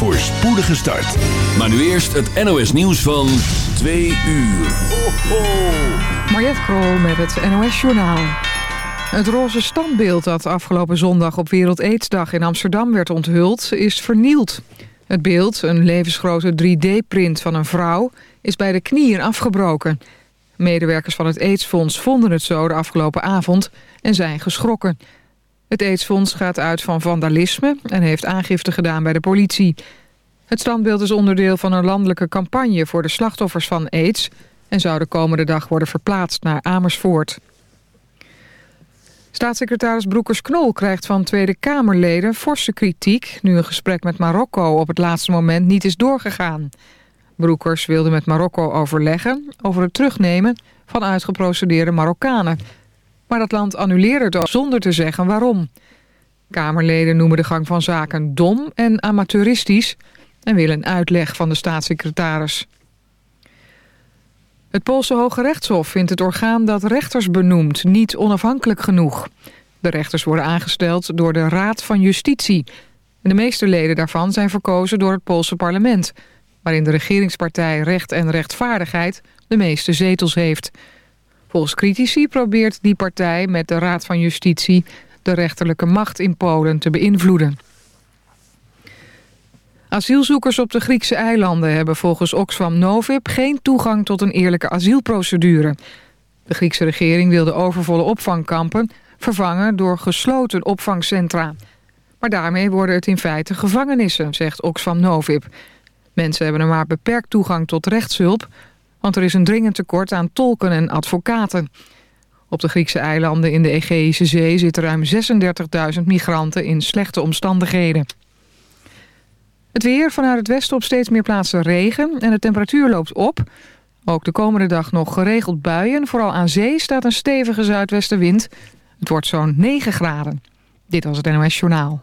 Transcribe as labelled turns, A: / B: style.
A: voor spoedige start.
B: Maar nu eerst het NOS nieuws van 2 uur. Ho,
C: Krol met het NOS Journaal. Het roze standbeeld dat afgelopen zondag op Wereld Aidsdag in Amsterdam werd onthuld, is vernield. Het beeld, een levensgrote 3D-print van een vrouw, is bij de knieën afgebroken. Medewerkers van het AIDS-fonds vonden het zo de afgelopen avond en zijn geschrokken. Het AIDS-fonds gaat uit van vandalisme en heeft aangifte gedaan bij de politie. Het standbeeld is onderdeel van een landelijke campagne voor de slachtoffers van AIDS... en zou de komende dag worden verplaatst naar Amersfoort. Staatssecretaris Broekers-Knol krijgt van Tweede Kamerleden forse kritiek... nu een gesprek met Marokko op het laatste moment niet is doorgegaan. Broekers wilde met Marokko overleggen over het terugnemen van uitgeprocedeerde Marokkanen. Maar dat land annuleerde het zonder te zeggen waarom. Kamerleden noemen de gang van zaken dom en amateuristisch... en willen een uitleg van de staatssecretaris. Het Poolse Hoge Rechtshof vindt het orgaan dat rechters benoemt niet onafhankelijk genoeg. De rechters worden aangesteld door de Raad van Justitie. de meeste leden daarvan zijn verkozen door het Poolse parlement... waarin de regeringspartij Recht en Rechtvaardigheid de meeste zetels heeft. Volgens critici probeert die partij met de Raad van Justitie... de rechterlijke macht in Polen te beïnvloeden. Asielzoekers op de Griekse eilanden hebben volgens Oxfam Novib... geen toegang tot een eerlijke asielprocedure. De Griekse regering wil de overvolle opvangkampen... vervangen door gesloten opvangcentra. Maar daarmee worden het in feite gevangenissen, zegt Oxfam Novib. Mensen hebben er maar beperkt toegang tot rechtshulp... want er is een dringend tekort aan tolken en advocaten. Op de Griekse eilanden in de Egeïsche Zee zitten ruim 36.000 migranten in slechte omstandigheden. Het weer vanuit het westen op steeds meer plaatsen regen en de temperatuur loopt op. Ook de komende dag nog geregeld buien. Vooral aan zee staat een stevige zuidwestenwind. Het wordt zo'n 9 graden. Dit was het NOS Journaal.